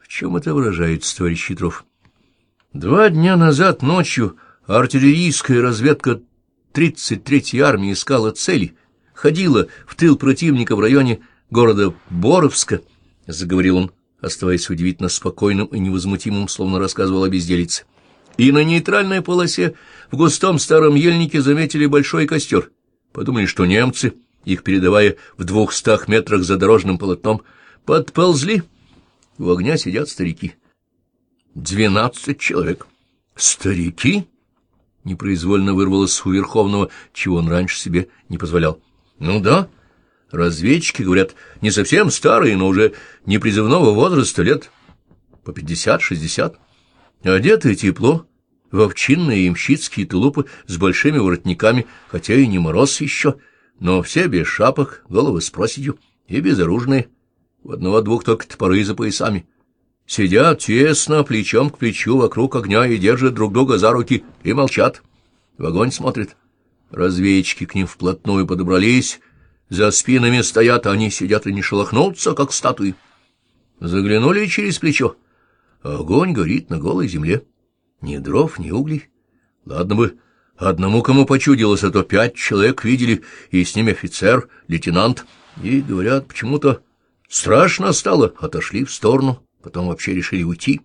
В чем это выражается, товарищ Хитров? Два дня назад ночью артиллерийская разведка 33-й армии искала цели, ходила в тыл противника в районе города Боровска, — заговорил он, оставаясь удивительно спокойным и невозмутимым, словно рассказывал о безделице. И на нейтральной полосе в густом старом ельнике заметили большой костер. Подумали, что немцы, их передавая в двухстах метрах за дорожным полотном, подползли. У огня сидят старики. Двенадцать человек. Старики? Непроизвольно вырвалось у Верховного, чего он раньше себе не позволял. Ну да, разведчики, говорят, не совсем старые, но уже не призывного возраста, лет по пятьдесят-шестьдесят. Одетые тепло, в овчинные ямщицкие тулупы с большими воротниками, хотя и не мороз еще, но все без шапок, головы с проседью и безоружные, в одного-двух только топоры за поясами. Сидят тесно, плечом к плечу вокруг огня и держат друг друга за руки и молчат. В огонь смотрят. Разведчики к ним вплотную подобрались, за спинами стоят, а они сидят и не шелохнутся, как статуи. Заглянули через плечо. Огонь горит на голой земле. Ни дров, ни углей. Ладно бы одному кому почудилось, а то пять человек видели, и с ними офицер, лейтенант. И, говорят, почему-то страшно стало, отошли в сторону, потом вообще решили уйти.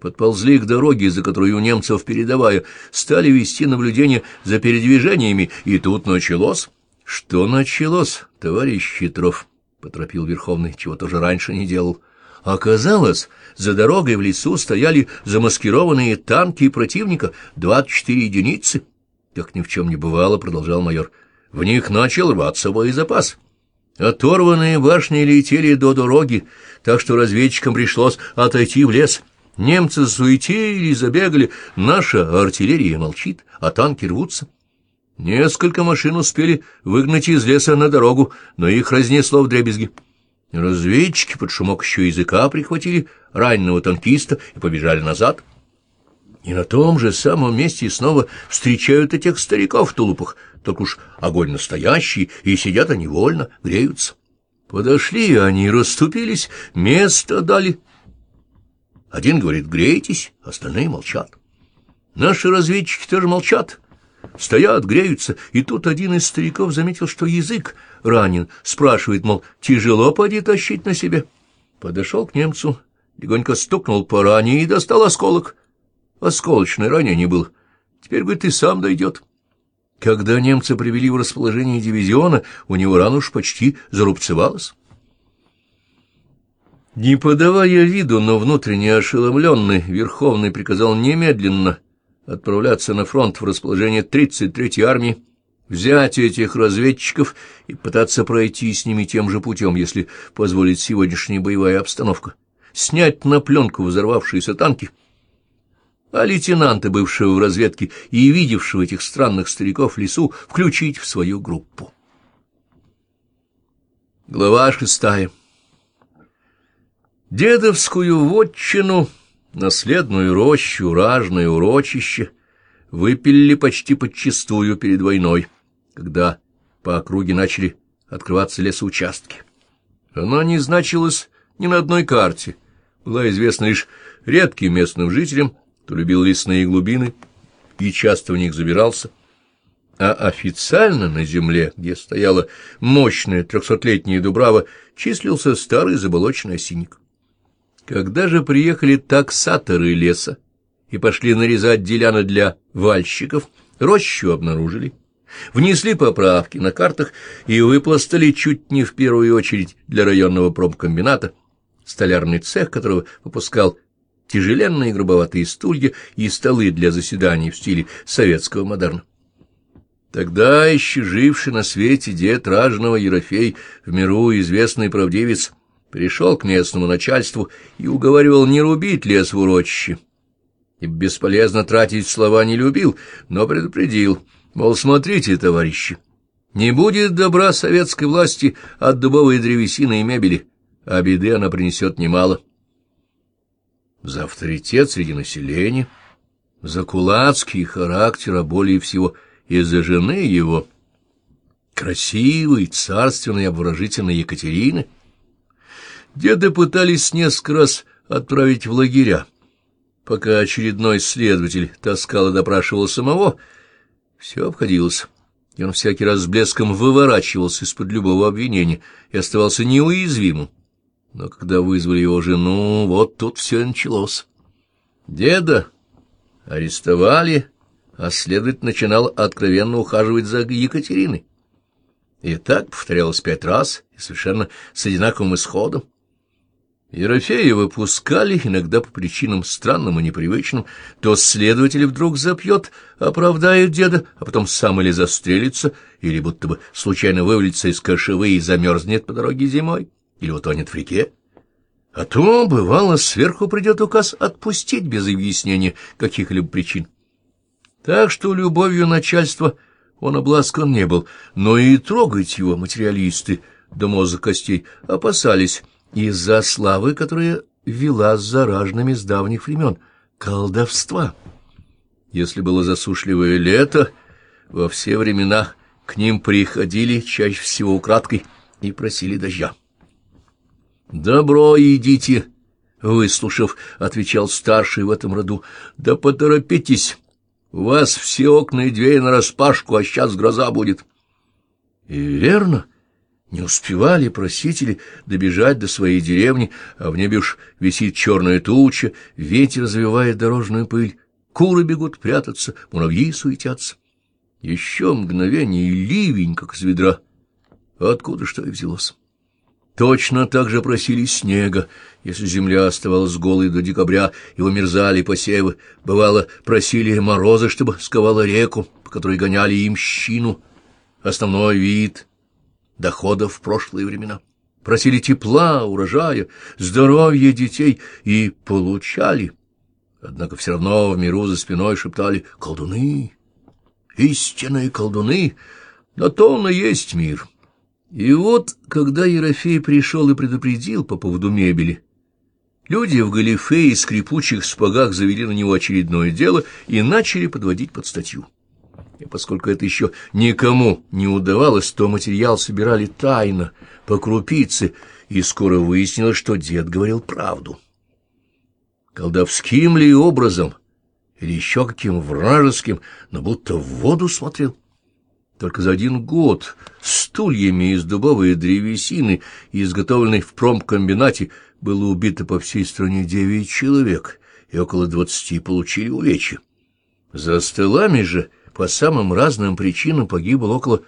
Подползли к дороге, за которой у немцев передовая, стали вести наблюдение за передвижениями, и тут началось... — Что началось, товарищ Хитров? — поторопил Верховный, чего тоже раньше не делал. Оказалось, за дорогой в лесу стояли замаскированные танки противника, двадцать четыре единицы. Как ни в чем не бывало, продолжал майор. В них начал рваться боезапас. Оторванные башни летели до дороги, так что разведчикам пришлось отойти в лес. Немцы суетили, забегали, наша артиллерия молчит, а танки рвутся. Несколько машин успели выгнать из леса на дорогу, но их разнесло в дребезги. Разведчики под шумок еще языка прихватили раненого танкиста и побежали назад. И на том же самом месте снова встречают этих стариков в тулупах, только уж огонь настоящий, и сидят они вольно, греются. Подошли они, расступились, место дали. Один говорит «грейтесь», остальные молчат. Наши разведчики тоже молчат, Стоят, греются, и тут один из стариков заметил, что язык ранен, спрашивает, мол, тяжело поди тащить на себе. Подошел к немцу, легонько стукнул по ране и достал осколок. Осколочное ранение было. Теперь, говорит, и сам дойдет. Когда немцы привели в расположение дивизиона, у него рана уж почти зарубцевалась. Не подавая виду, но внутренне ошеломленный, Верховный приказал немедленно отправляться на фронт в расположение 33-й армии, взять этих разведчиков и пытаться пройти с ними тем же путем, если позволит сегодняшняя боевая обстановка, снять на пленку взорвавшиеся танки, а лейтенанта, бывшего в разведке и видевшего этих странных стариков в лесу, включить в свою группу. Глава шестая Дедовскую вотчину Наследную рощу, ражное урочище выпилили почти подчистую перед войной, когда по округе начали открываться лесоучастки. Она не значилась ни на одной карте, была известна лишь редким местным жителям, кто любил лесные глубины и часто в них забирался, а официально на земле, где стояла мощная трехсотлетняя дубрава, числился старый заболоченный осинник. Когда же приехали таксаторы леса и пошли нарезать деляна для вальщиков, рощу обнаружили, внесли поправки на картах и выпластали чуть не в первую очередь для районного промкомбината, столярный цех которого выпускал тяжеленные грубоватые стулья и столы для заседаний в стиле советского модерна. Тогда еще живший на свете дед ражного Ерофей, в миру известный правдивец, пришел к местному начальству и уговаривал не рубить лес в урочище. И бесполезно тратить слова не любил, но предупредил, мол, смотрите, товарищи, не будет добра советской власти от дубовой древесины и мебели, а беды она принесет немало. За авторитет среди населения, за кулацкий характер, а более всего из-за жены его, красивой, царственной, обворожительной Екатерины — Деды пытались несколько раз отправить в лагеря. Пока очередной следователь таскал и допрашивал самого, все обходилось, и он всякий раз с блеском выворачивался из-под любого обвинения и оставался неуязвимым. Но когда вызвали его жену, вот тут все началось. Деда арестовали, а следователь начинал откровенно ухаживать за Екатериной. И так повторялось пять раз, и совершенно с одинаковым исходом. Ерофея выпускали, иногда по причинам странным и непривычным, то следователь вдруг запьет, оправдает деда, а потом сам или застрелится, или будто бы случайно вывалится из кошевы и замерзнет по дороге зимой, или утонет в реке. А то, бывало, сверху придет указ отпустить без объяснения каких-либо причин. Так что любовью начальства он обласкан не был, но и трогать его материалисты до мозга костей опасались из-за славы, которая вела с зараженными с давних времен, колдовства. Если было засушливое лето, во все времена к ним приходили чаще всего украдкой и просили дождя. «Добро идите!» — выслушав, отвечал старший в этом роду. «Да поторопитесь! У вас все окна и двери нараспашку, а сейчас гроза будет». И верно, не успевали просители добежать до своей деревни, а в небе уж висит черная туча, ветер развивает дорожную пыль, куры бегут прятаться, муравьи суетятся. Еще мгновение и ливень, как из ведра. Откуда что и взялось? Точно так же просили снега, если земля оставалась голой до декабря и умерзали посевы. Бывало, просили мороза, чтобы сковала реку, по которой гоняли им щину. Основной вид доходов в прошлые времена. Просили тепла, урожая, здоровья детей и получали. Однако все равно в миру за спиной шептали «колдуны». Истинные колдуны, но то он и есть мир. И вот, когда Ерофей пришел и предупредил по поводу мебели, люди в галифе и скрипучих спагах завели на него очередное дело и начали подводить под статью. И поскольку это еще никому не удавалось, то материал собирали тайно, по крупице, и скоро выяснилось, что дед говорил правду. Колдовским ли образом, или еще каким вражеским, но будто в воду смотрел. Только за один год стульями из дубовой древесины, изготовленной в промкомбинате, было убито по всей стране девять человек, и около двадцати получили увечья. За столами же по самым разным причинам погибло около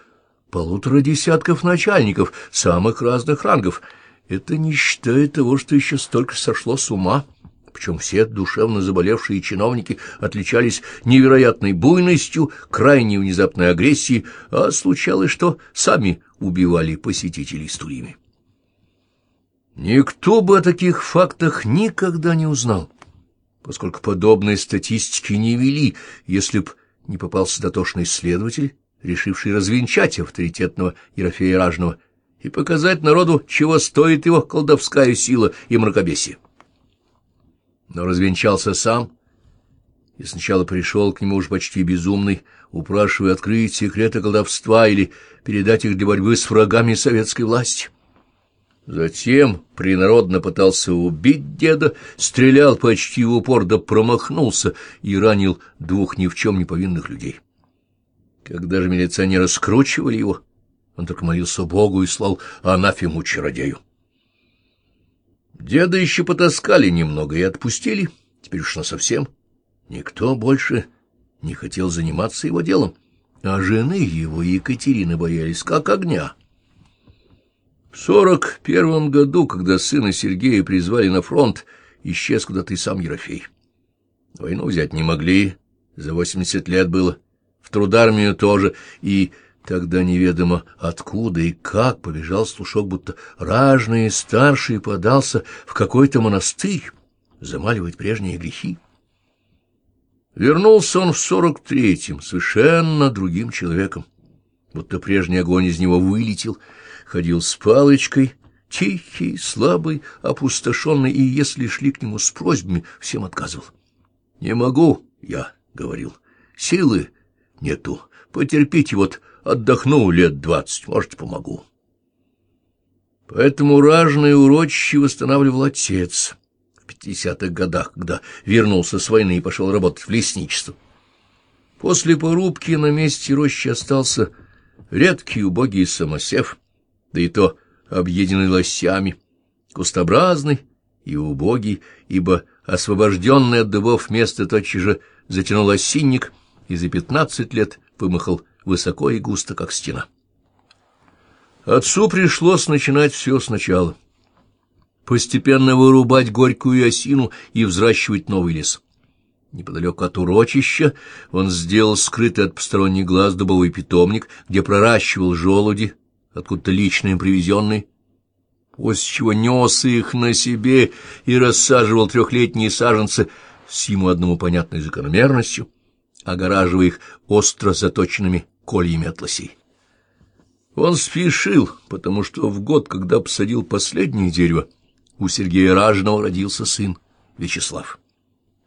полутора десятков начальников самых разных рангов. Это не считая того, что еще столько сошло с ума причем все душевно заболевшие чиновники отличались невероятной буйностью, крайней внезапной агрессией, а случалось, что сами убивали посетителей с турими. Никто бы о таких фактах никогда не узнал, поскольку подобной статистики не вели, если б не попался дотошный следователь, решивший развенчать авторитетного Ерофея Ражного и показать народу, чего стоит его колдовская сила и мракобесие но развенчался сам, и сначала пришел к нему уж почти безумный, упрашивая открыть секреты колдовства или передать их для борьбы с врагами советской власти. Затем принародно пытался убить деда, стрелял почти в упор, да промахнулся и ранил двух ни в чем не повинных людей. Когда же милиционеры скручивали его, он только молился Богу и слал анафему чародею. Деда еще потаскали немного и отпустили, теперь уж насовсем. Никто больше не хотел заниматься его делом, а жены его Екатерины боялись как огня. В сорок первом году, когда сына Сергея призвали на фронт, исчез куда-то и сам Ерофей. Войну взять не могли, за восемьдесят лет было, в трудармию тоже, и Тогда неведомо откуда и как побежал слушок, будто ражный старший подался в какой-то монастырь замаливать прежние грехи. Вернулся он в сорок третьем, совершенно другим человеком, будто прежний огонь из него вылетел, ходил с палочкой, тихий, слабый, опустошенный, и если шли к нему с просьбами, всем отказывал. «Не могу», — я говорил, — «силы нету, потерпите вот Отдохну лет двадцать, может, помогу. Поэтому ражные урочище восстанавливал отец. В пятидесятых годах, когда вернулся с войны и пошел работать в лесничество. После порубки на месте рощи остался редкий убогий самосев, да и то объеденный лосями, кустообразный и убогий, ибо освобожденный от дубов место тотчас же затянул осинник и за пятнадцать лет вымахал высоко и густо, как стена. Отцу пришлось начинать все сначала. Постепенно вырубать горькую осину и взращивать новый лес. Неподалеку от урочища он сделал скрытый от посторонних глаз дубовый питомник, где проращивал желуди, откуда-то лично им привезенные, после чего нес их на себе и рассаживал трехлетние саженцы с ему одному понятной закономерностью, огораживая их остро заточенными кольями от лосей. Он спешил, потому что в год, когда посадил последнее дерево, у Сергея Ражного родился сын Вячеслав.